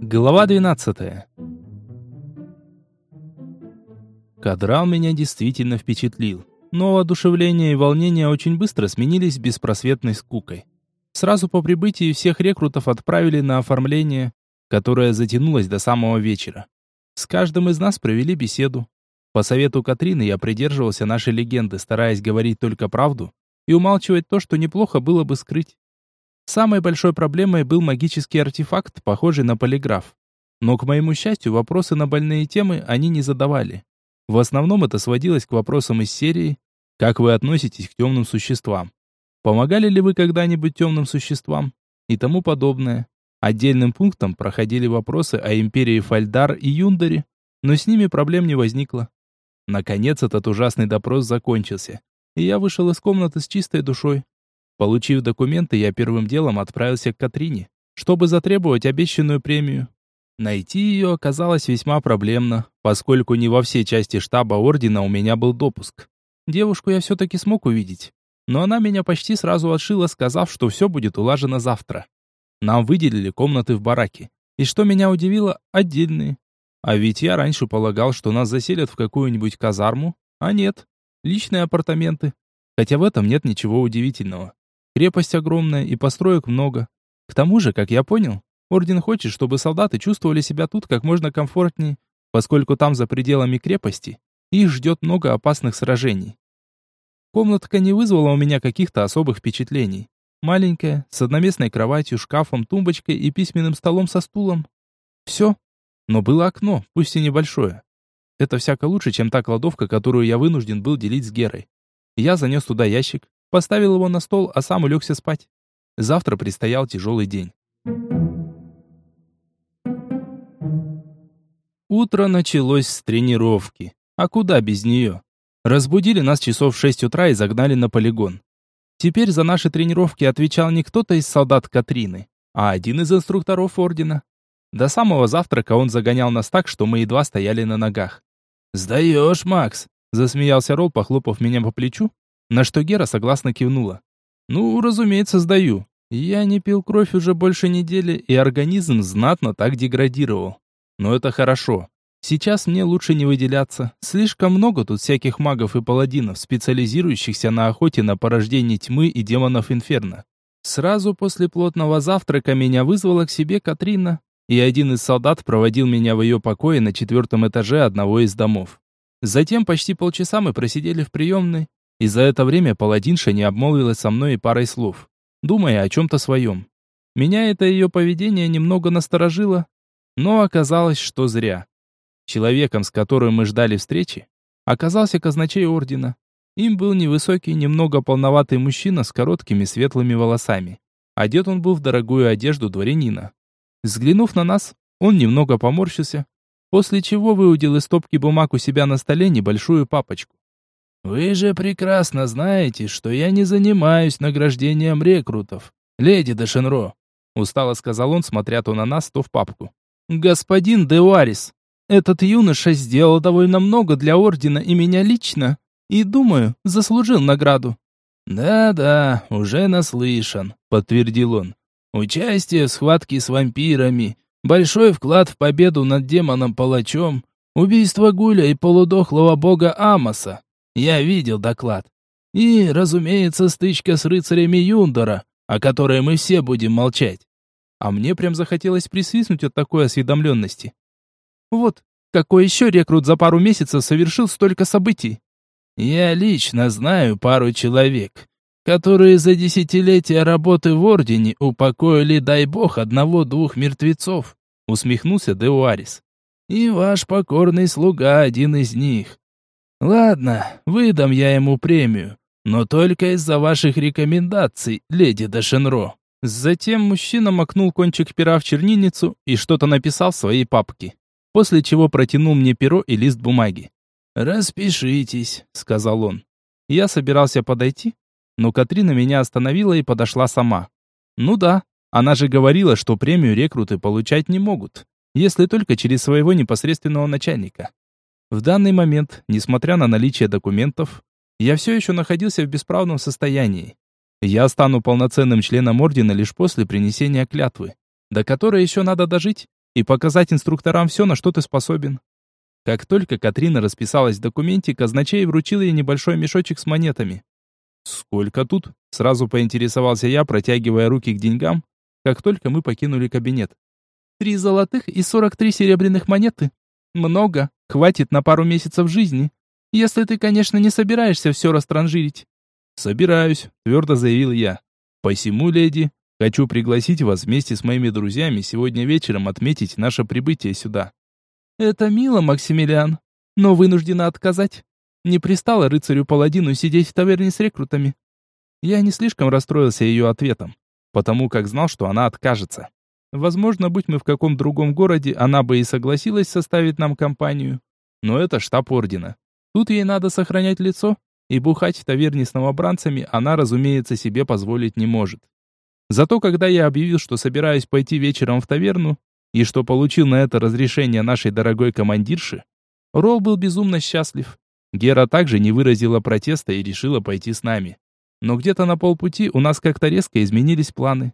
Глава 12. Кадрал меня действительно впечатлил, но воодушевление и волнение очень быстро сменились беспросветной скукой. Сразу по прибытии всех рекрутов отправили на оформление, которое затянулось до самого вечера. С каждым из нас провели беседу. По совету Катрины я придерживался нашей легенды, стараясь говорить только правду и умалчивать то, что неплохо было бы скрыть. Самой большой проблемой был магический артефакт, похожий на полиграф. Но, к моему счастью, вопросы на больные темы они не задавали. В основном это сводилось к вопросам из серии «Как вы относитесь к темным существам?» «Помогали ли вы когда-нибудь темным существам?» и тому подобное. Отдельным пунктом проходили вопросы о империи Фальдар и Юндаре, но с ними проблем не возникло. Наконец этот ужасный допрос закончился, и я вышел из комнаты с чистой душой. Получив документы, я первым делом отправился к Катрине, чтобы затребовать обещанную премию. Найти ее оказалось весьма проблемно, поскольку не во все части штаба Ордена у меня был допуск. Девушку я все-таки смог увидеть, но она меня почти сразу отшила, сказав, что все будет улажено завтра. Нам выделили комнаты в бараке, и что меня удивило, отдельные. А ведь я раньше полагал, что нас заселят в какую-нибудь казарму, а нет, личные апартаменты. Хотя в этом нет ничего удивительного. Крепость огромная и построек много. К тому же, как я понял, орден хочет, чтобы солдаты чувствовали себя тут как можно комфортнее, поскольку там за пределами крепости их ждет много опасных сражений. Комнатка не вызвала у меня каких-то особых впечатлений. Маленькая, с одноместной кроватью, шкафом, тумбочкой и письменным столом со стулом. Все. Но было окно, пусть и небольшое. Это всяко лучше, чем та кладовка, которую я вынужден был делить с Герой. Я занес туда ящик, Поставил его на стол, а сам улегся спать. Завтра предстоял тяжелый день. Утро началось с тренировки. А куда без нее? Разбудили нас часов в шесть утра и загнали на полигон. Теперь за наши тренировки отвечал не кто-то из солдат Катрины, а один из инструкторов ордена. До самого завтрака он загонял нас так, что мы едва стояли на ногах. «Сдаешь, Макс!» – засмеялся Ролл, похлопав меня по плечу на что Гера согласно кивнула. «Ну, разумеется, сдаю. Я не пил кровь уже больше недели, и организм знатно так деградировал. Но это хорошо. Сейчас мне лучше не выделяться. Слишком много тут всяких магов и паладинов, специализирующихся на охоте на порождение тьмы и демонов инферно. Сразу после плотного завтрака меня вызвала к себе Катрина, и один из солдат проводил меня в ее покое на четвертом этаже одного из домов. Затем почти полчаса мы просидели в приемной, и за это время паладинша не обмолвилась со мной и парой слов, думая о чем-то своем. Меня это ее поведение немного насторожило, но оказалось, что зря. Человеком, с которым мы ждали встречи, оказался казначей ордена. Им был невысокий, немного полноватый мужчина с короткими светлыми волосами. Одет он был в дорогую одежду дворянина. Взглянув на нас, он немного поморщился, после чего выудил из стопки бумаг у себя на столе небольшую папочку. «Вы же прекрасно знаете, что я не занимаюсь награждением рекрутов, леди де Шенро», устало сказал он, смотря то на нас, то в папку. «Господин де Уарис, этот юноша сделал довольно много для Ордена и меня лично, и, думаю, заслужил награду». «Да-да, уже наслышан», — подтвердил он. «Участие в схватке с вампирами, большой вклад в победу над демоном-палачом, убийство Гуля и полудохлого бога Амоса. Я видел доклад. И, разумеется, стычка с рыцарями Юндора, о которой мы все будем молчать. А мне прям захотелось присвистнуть от такой осведомленности. Вот, какой еще рекрут за пару месяцев совершил столько событий? Я лично знаю пару человек, которые за десятилетия работы в Ордене упокоили, дай бог, одного-двух мертвецов, усмехнулся Деуарис. И ваш покорный слуга один из них. Ладно, выдам я ему премию, но только из-за ваших рекомендаций, леди Дашенро. Затем мужчина макнул кончик пера в чернильницу и что-то написал в своей папке, после чего протянул мне перо и лист бумаги. «Распишитесь», — сказал он. Я собирался подойти, но Катрина меня остановила и подошла сама. Ну да, она же говорила, что премию рекруты получать не могут, если только через своего непосредственного начальника. В данный момент, несмотря на наличие документов, я все еще находился в бесправном состоянии. Я стану полноценным членом ордена лишь после принесения клятвы, до которой еще надо дожить и показать инструкторам все, на что ты способен. Как только Катрина расписалась в документе, казначей вручил ей небольшой мешочек с монетами. «Сколько тут?» – сразу поинтересовался я, протягивая руки к деньгам, как только мы покинули кабинет. «Три золотых и сорок три серебряных монеты. Много, хватит на пару месяцев жизни, если ты, конечно, не собираешься все растранжирить». «Собираюсь», – твердо заявил я. «Посему, леди, хочу пригласить вас вместе с моими друзьями сегодня вечером отметить наше прибытие сюда». «Это мило, Максимилиан, но вынуждена отказать. Не пристало рыцарю-паладину сидеть в таверне с рекрутами». Я не слишком расстроился ее ответом, потому как знал, что она откажется. Возможно, будь мы в каком другом городе, она бы и согласилась составить нам компанию. Но это штаб ордена. Тут ей надо сохранять лицо, и бухать в таверне с новобранцами она, разумеется, себе позволить не может. Зато когда я объявил, что собираюсь пойти вечером в таверну, и что получил на это разрешение нашей дорогой командирши, Ролл был безумно счастлив. Гера также не выразила протеста и решила пойти с нами. Но где-то на полпути у нас как-то резко изменились планы.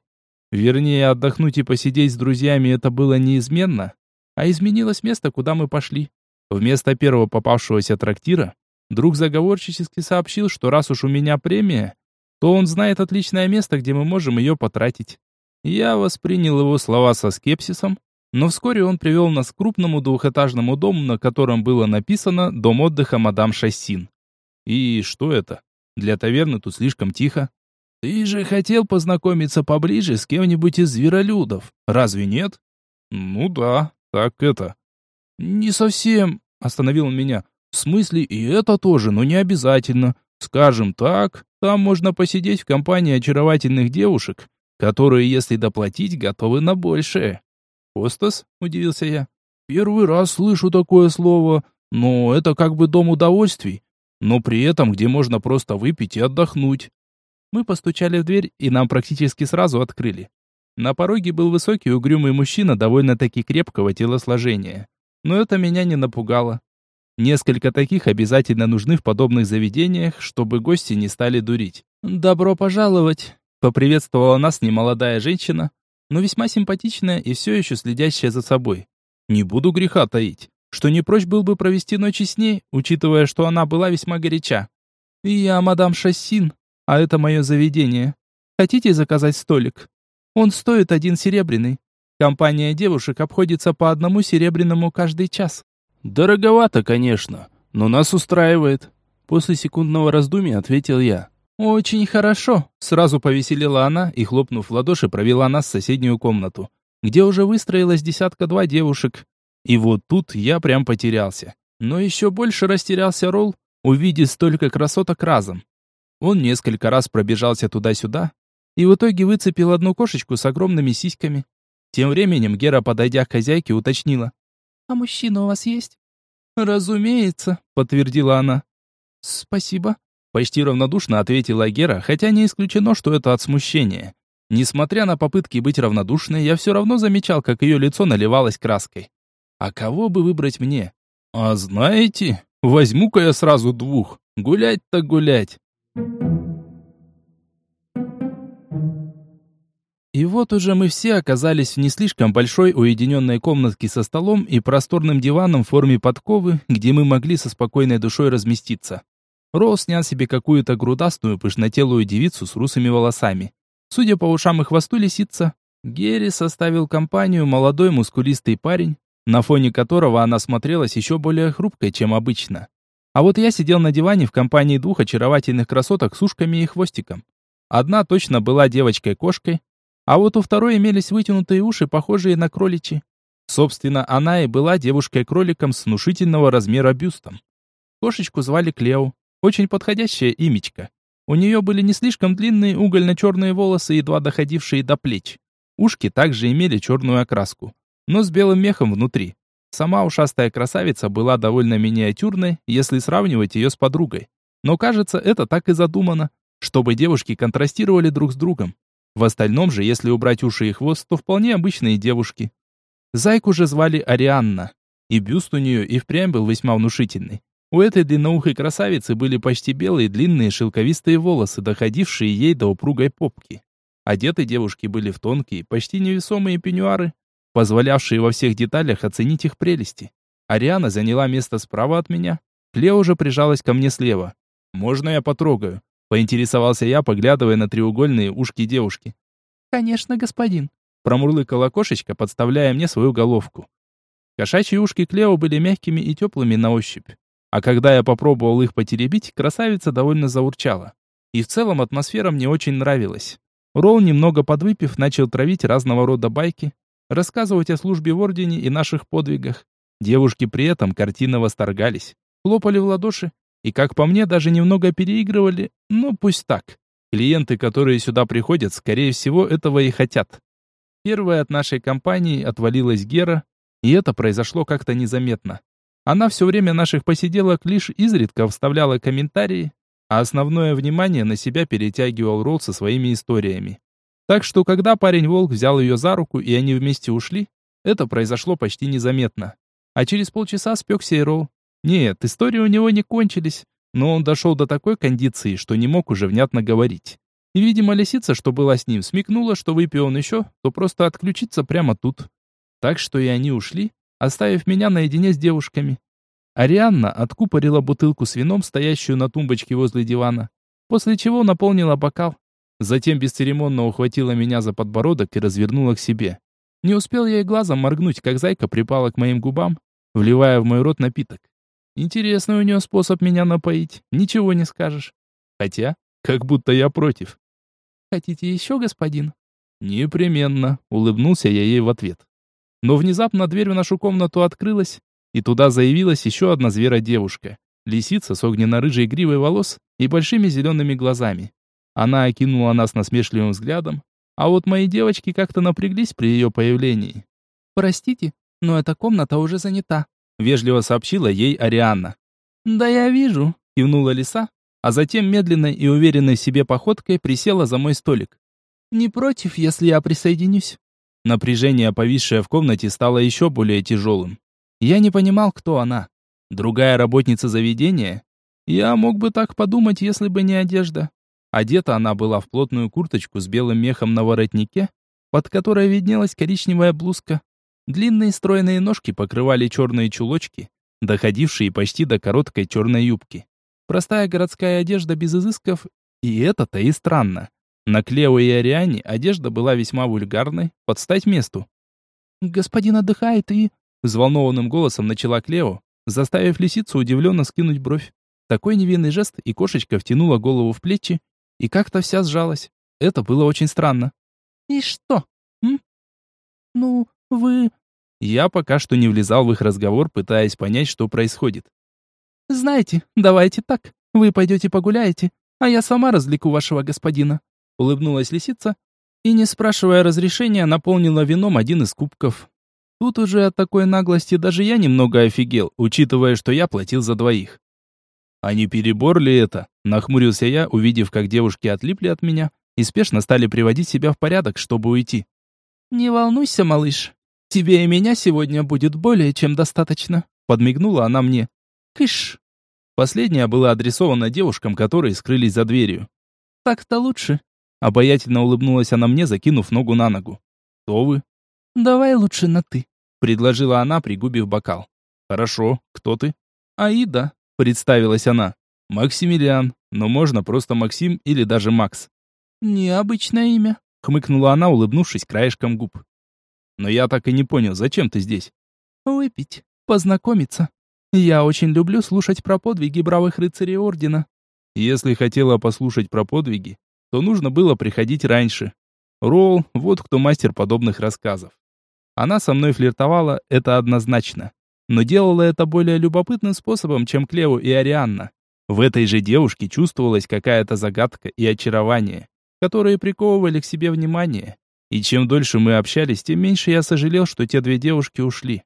Вернее, отдохнуть и посидеть с друзьями это было неизменно, а изменилось место, куда мы пошли. Вместо первого попавшегося трактира, друг заговорчески сообщил, что раз уж у меня премия, то он знает отличное место, где мы можем ее потратить. Я воспринял его слова со скепсисом, но вскоре он привел нас к крупному двухэтажному дому, на котором было написано «Дом отдыха мадам Шассин». И что это? Для таверны тут слишком тихо. Ты же хотел познакомиться поближе с кем-нибудь из зверолюдов, разве нет? Ну да, так это. Не совсем, остановил он меня. В смысле, и это тоже, но не обязательно. Скажем так, там можно посидеть в компании очаровательных девушек, которые, если доплатить, готовы на большее. «Хостес?» – удивился я. «Первый раз слышу такое слово, но это как бы дом удовольствий, но при этом, где можно просто выпить и отдохнуть». Мы постучали в дверь, и нам практически сразу открыли. На пороге был высокий угрюмый мужчина довольно-таки крепкого телосложения. Но это меня не напугало. Несколько таких обязательно нужны в подобных заведениях, чтобы гости не стали дурить. «Добро пожаловать!» Поприветствовала нас немолодая женщина, но весьма симпатичная и все еще следящая за собой. Не буду греха таить, что не прочь был бы провести ночи с ней, учитывая, что она была весьма горяча. «Я мадам Шассин, а это мое заведение. Хотите заказать столик? Он стоит один серебряный. Компания девушек обходится по одному серебряному каждый час». «Дороговато, конечно, но нас устраивает», — после секундного раздумья ответил я. «Очень хорошо», — сразу повеселила она и, хлопнув в ладоши, провела нас в соседнюю комнату, где уже выстроилась десятка-два девушек. И вот тут я прям потерялся. Но еще больше растерялся Ролл, увидев столько красоток разом. Он несколько раз пробежался туда-сюда и в итоге выцепил одну кошечку с огромными сиськами. Тем временем Гера, подойдя к хозяйке, уточнила. «А мужчина у вас есть?» «Разумеется», — подтвердила она. «Спасибо», Почти равнодушно ответила Гера, хотя не исключено, что это от смущения. Несмотря на попытки быть равнодушной, я все равно замечал, как ее лицо наливалось краской. А кого бы выбрать мне? А знаете, возьму-ка я сразу двух. Гулять так гулять. И вот уже мы все оказались в не слишком большой уединенной комнатке со столом и просторным диваном в форме подковы, где мы могли со спокойной душой разместиться. Роуз снял себе какую-то грудастую пышнотелую девицу с русыми волосами. Судя по ушам и хвосту лисица, Герри составил компанию молодой мускулистый парень, на фоне которого она смотрелась еще более хрупкой, чем обычно. А вот я сидел на диване в компании двух очаровательных красоток с ушками и хвостиком. Одна точно была девочкой-кошкой, а вот у второй имелись вытянутые уши, похожие на кроличьи. Собственно, она и была девушкой-кроликом с внушительного размера бюстом. Кошечку звали Клео. Очень подходящее имечко. У нее были не слишком длинные угольно-черные волосы, едва доходившие до плеч. Ушки также имели черную окраску, но с белым мехом внутри. Сама ушастая красавица была довольно миниатюрной, если сравнивать ее с подругой. Но кажется, это так и задумано, чтобы девушки контрастировали друг с другом. В остальном же, если убрать уши и хвост, то вполне обычные девушки. Зайку же звали Арианна, и бюст у нее и впрямь был весьма внушительный. У этой длинноухой красавицы были почти белые длинные шелковистые волосы, доходившие ей до упругой попки. Одеты девушки были в тонкие, почти невесомые пеньюары, позволявшие во всех деталях оценить их прелести. Ариана заняла место справа от меня, Клео уже прижалась ко мне слева. «Можно я потрогаю?» — поинтересовался я, поглядывая на треугольные ушки девушки. «Конечно, господин», — промурлыкала кошечка, подставляя мне свою головку. Кошачьи ушки Клео были мягкими и теплыми на ощупь. А когда я попробовал их потеребить, красавица довольно заурчала. И в целом атмосфера мне очень нравилась. Ролл, немного подвыпив, начал травить разного рода байки, рассказывать о службе в Ордене и наших подвигах. Девушки при этом картинно восторгались, хлопали в ладоши и, как по мне, даже немного переигрывали, но пусть так. Клиенты, которые сюда приходят, скорее всего, этого и хотят. Первая от нашей компании отвалилась Гера, и это произошло как-то незаметно. Она все время наших посиделок лишь изредка вставляла комментарии, а основное внимание на себя перетягивал Ролл со своими историями. Так что, когда парень-волк взял ее за руку и они вместе ушли, это произошло почти незаметно. А через полчаса спекся и Ролл. Нет, истории у него не кончились, но он дошел до такой кондиции, что не мог уже внятно говорить. И, видимо, лисица, что была с ним, смекнула, что выпил он еще, то просто отключится прямо тут. Так что и они ушли, оставив меня наедине с девушками. Арианна откупорила бутылку с вином, стоящую на тумбочке возле дивана, после чего наполнила бокал. Затем бесцеремонно ухватила меня за подбородок и развернула к себе. Не успел я и глазом моргнуть, как зайка припала к моим губам, вливая в мой рот напиток. Интересный у нее способ меня напоить, ничего не скажешь. Хотя, как будто я против. «Хотите еще, господин?» «Непременно», — улыбнулся я ей в ответ. Но внезапно дверь в нашу комнату открылась, и туда заявилась еще одна зверодевушка. Лисица с огненно-рыжей гривой волос и большими зелеными глазами. Она окинула нас насмешливым взглядом, а вот мои девочки как-то напряглись при ее появлении. «Простите, но эта комната уже занята», — вежливо сообщила ей Арианна. «Да я вижу», — кивнула лиса, а затем медленной и уверенной в себе походкой присела за мой столик. «Не против, если я присоединюсь?» Напряжение, повисшее в комнате, стало еще более тяжелым. Я не понимал, кто она. Другая работница заведения? Я мог бы так подумать, если бы не одежда. Одета она была в плотную курточку с белым мехом на воротнике, под которой виднелась коричневая блузка. Длинные стройные ножки покрывали черные чулочки, доходившие почти до короткой черной юбки. Простая городская одежда без изысков, и это-то и странно. На Клео и Ариане одежда была весьма вульгарной, под стать месту. «Господин отдыхает и...» Взволнованным голосом начала Клео, заставив лисицу удивленно скинуть бровь. Такой невинный жест, и кошечка втянула голову в плечи, и как-то вся сжалась. Это было очень странно. «И что? М? Ну, вы...» Я пока что не влезал в их разговор, пытаясь понять, что происходит. «Знаете, давайте так. Вы пойдете погуляете, а я сама развлеку вашего господина улыбнулась лисица и, не спрашивая разрешения, наполнила вином один из кубков. Тут уже от такой наглости даже я немного офигел, учитывая, что я платил за двоих. А не перебор ли это? Нахмурился я, увидев, как девушки отлипли от меня и спешно стали приводить себя в порядок, чтобы уйти. «Не волнуйся, малыш. Тебе и меня сегодня будет более чем достаточно», подмигнула она мне. «Кыш». Последняя была адресована девушкам, которые скрылись за дверью. «Так-то лучше. Обаятельно улыбнулась она мне, закинув ногу на ногу. «Кто вы?» «Давай лучше на «ты», — предложила она, пригубив бокал. «Хорошо. Кто ты?» «Аида», — представилась она. «Максимилиан, но можно просто Максим или даже Макс». «Необычное имя», — хмыкнула она, улыбнувшись краешком губ. «Но я так и не понял, зачем ты здесь?» «Выпить, познакомиться. Я очень люблю слушать про подвиги бравых рыцарей Ордена». «Если хотела послушать про подвиги, то нужно было приходить раньше. Ролл, вот кто мастер подобных рассказов. Она со мной флиртовала, это однозначно. Но делала это более любопытным способом, чем Клео и Арианна. В этой же девушке чувствовалась какая-то загадка и очарование, которые приковывали к себе внимание. И чем дольше мы общались, тем меньше я сожалел, что те две девушки ушли.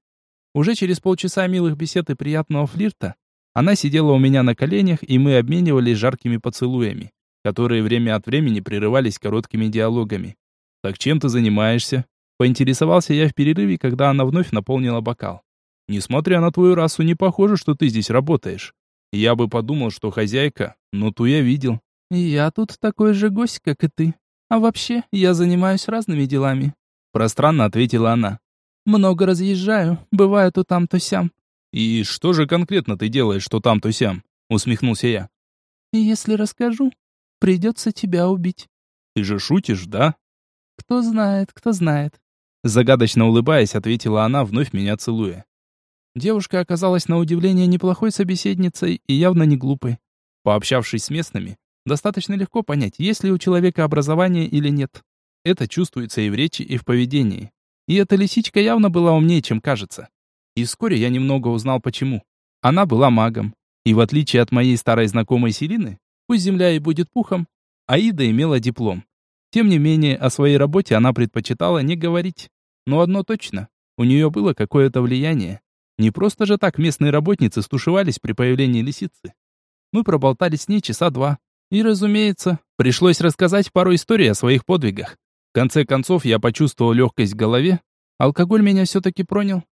Уже через полчаса милых бесед и приятного флирта она сидела у меня на коленях, и мы обменивались жаркими поцелуями которые время от времени прерывались короткими диалогами. «Так чем ты занимаешься?» Поинтересовался я в перерыве, когда она вновь наполнила бокал. «Несмотря на твою расу, не похоже, что ты здесь работаешь». Я бы подумал, что хозяйка, но ту я видел. «Я тут такой же гость, как и ты. А вообще, я занимаюсь разными делами», — пространно ответила она. «Много разъезжаю, бываю то там, то сям». «И что же конкретно ты делаешь, что там, то сям?» — усмехнулся я. «Если расскажу, придется тебя убить». «Ты же шутишь, да?» «Кто знает, кто знает». Загадочно улыбаясь, ответила она, вновь меня целуя. Девушка оказалась на удивление неплохой собеседницей и явно не глупой. Пообщавшись с местными, достаточно легко понять, есть ли у человека образование или нет. Это чувствуется и в речи, и в поведении. И эта лисичка явно была умнее, чем кажется. И вскоре я немного узнал почему. Она была магом. И в отличие от моей старой знакомой Селины, пусть земля и будет пухом, Аида имела диплом. Тем не менее, о своей работе она предпочитала не говорить. Но одно точно, у нее было какое-то влияние. Не просто же так местные работницы стушевались при появлении лисицы. Мы проболтали с ней часа два. И, разумеется, пришлось рассказать пару историй о своих подвигах. В конце концов, я почувствовал легкость в голове. Алкоголь меня все-таки пронял.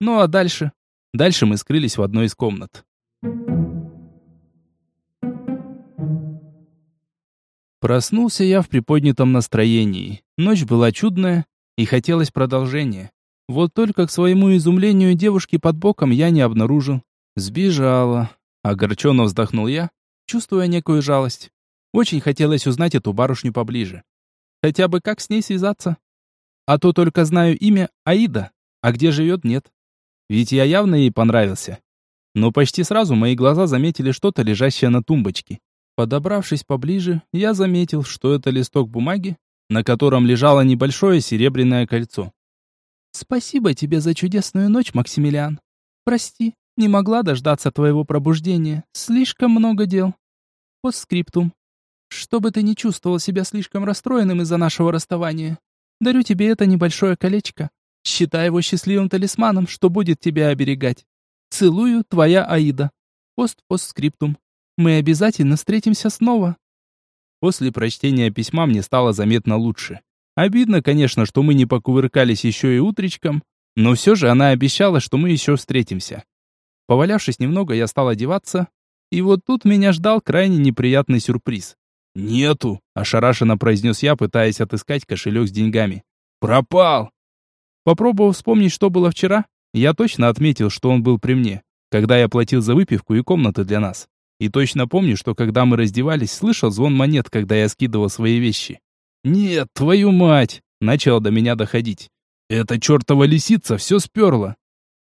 Ну а дальше? Дальше мы скрылись в одной из комнат. Проснулся я в приподнятом настроении. Ночь была чудная, и хотелось продолжения. Вот только к своему изумлению девушки под боком я не обнаружил. Сбежала. Огорченно вздохнул я, чувствуя некую жалость. Очень хотелось узнать эту барышню поближе. Хотя бы как с ней связаться. А то только знаю имя Аида, а где живет нет. Ведь я явно ей понравился. Но почти сразу мои глаза заметили что-то лежащее на тумбочке. Подобравшись поближе, я заметил, что это листок бумаги, на котором лежало небольшое серебряное кольцо. «Спасибо тебе за чудесную ночь, Максимилиан. Прости, не могла дождаться твоего пробуждения. Слишком много дел. Постскриптум. Чтобы ты не чувствовал себя слишком расстроенным из-за нашего расставания, дарю тебе это небольшое колечко. Считай его счастливым талисманом, что будет тебя оберегать. Целую, твоя Аида. Пост-постскриптум. Мы обязательно встретимся снова. После прочтения письма мне стало заметно лучше. Обидно, конечно, что мы не покувыркались еще и утречком, но все же она обещала, что мы еще встретимся. Повалявшись немного, я стал одеваться, и вот тут меня ждал крайне неприятный сюрприз. «Нету!» – ошарашенно произнес я, пытаясь отыскать кошелек с деньгами. «Пропал!» Попробовав вспомнить, что было вчера, я точно отметил, что он был при мне, когда я платил за выпивку и комнаты для нас. И точно помню, что когда мы раздевались, слышал звон монет, когда я скидывал свои вещи. «Нет, твою мать!» — начало до меня доходить. «Эта чертова лисица все сперла!»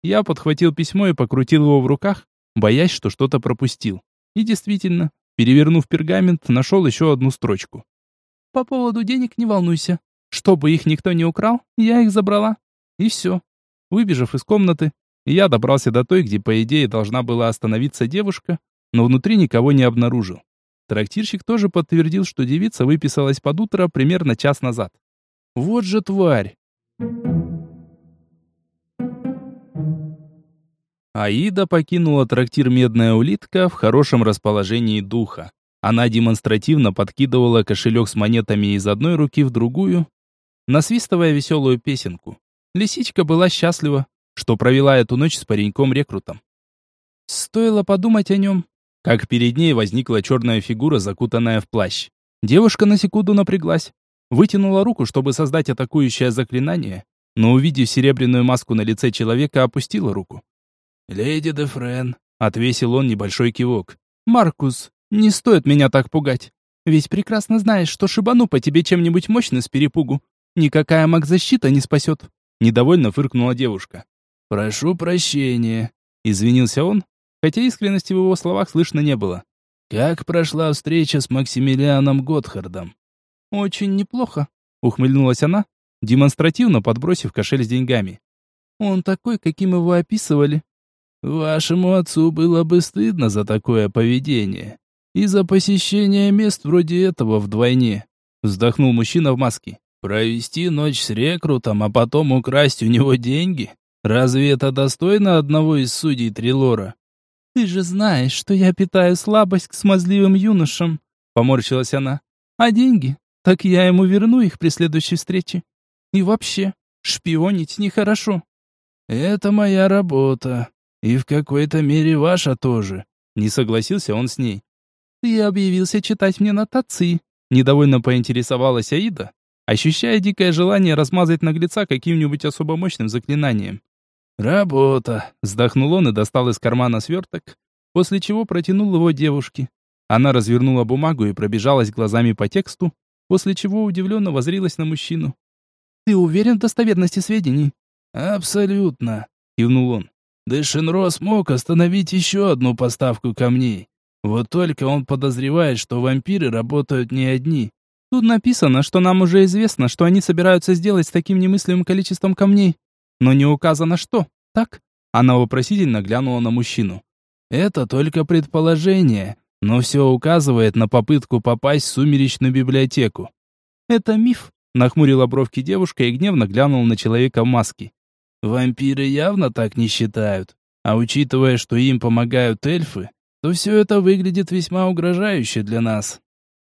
Я подхватил письмо и покрутил его в руках, боясь, что что-то пропустил. И действительно, перевернув пергамент, нашел еще одну строчку. «По поводу денег не волнуйся. Чтобы их никто не украл, я их забрала. И все». Выбежав из комнаты, я добрался до той, где, по идее, должна была остановиться девушка, но внутри никого не обнаружил. Трактирщик тоже подтвердил, что девица выписалась под утро примерно час назад. Вот же тварь! Аида покинула трактир «Медная улитка» в хорошем расположении духа. Она демонстративно подкидывала кошелек с монетами из одной руки в другую, насвистывая веселую песенку. Лисичка была счастлива, что провела эту ночь с пареньком-рекрутом. Стоило подумать о нем, как перед ней возникла черная фигура, закутанная в плащ. Девушка на секунду напряглась, вытянула руку, чтобы создать атакующее заклинание, но увидев серебряную маску на лице человека, опустила руку. «Леди де Френ», — отвесил он небольшой кивок. «Маркус, не стоит меня так пугать. Ведь прекрасно знаешь, что шибану по тебе чем-нибудь мощно с перепугу. Никакая маг-защита не спасет». Недовольно фыркнула девушка. «Прошу прощения», — извинился он, хотя искренности в его словах слышно не было. «Как прошла встреча с Максимилианом Готхардом?» «Очень неплохо», — ухмыльнулась она, демонстративно подбросив кошель с деньгами. «Он такой, каким его описывали». «Вашему отцу было бы стыдно за такое поведение. И за посещение мест вроде этого вдвойне», — вздохнул мужчина в маске. «Провести ночь с рекрутом, а потом украсть у него деньги? Разве это достойно одного из судей Трилора?» «Ты же знаешь, что я питаю слабость к смазливым юношам», — поморщилась она. «А деньги? Так я ему верну их при следующей встрече. И вообще, шпионить нехорошо». «Это моя работа. И в какой-то мере ваша тоже», — Не согласился он с ней. «Ты объявился читать мне нотации», — недовольно поинтересовалась Аида, ощущая дикое желание размазать наглеца каким-нибудь особо мощным заклинанием. «Работа!» — вздохнул он и достал из кармана сверток, после чего протянул его девушке. Она развернула бумагу и пробежалась глазами по тексту, после чего удивленно возрилась на мужчину. «Ты уверен в достоверности сведений?» «Абсолютно», — кивнул он. «Дэшинро смог остановить еще одну поставку камней. Вот только он подозревает, что вампиры работают не одни. Тут написано, что нам уже известно, что они собираются сделать с таким немыслимым количеством камней. Но не указано что, так?» Она вопросительно глянула на мужчину. «Это только предположение, но все указывает на попытку попасть в сумеречную библиотеку». «Это миф», — нахмурила бровки девушка и гневно глянула на человека в маске. «Вампиры явно так не считают. А учитывая, что им помогают эльфы, то все это выглядит весьма угрожающе для нас».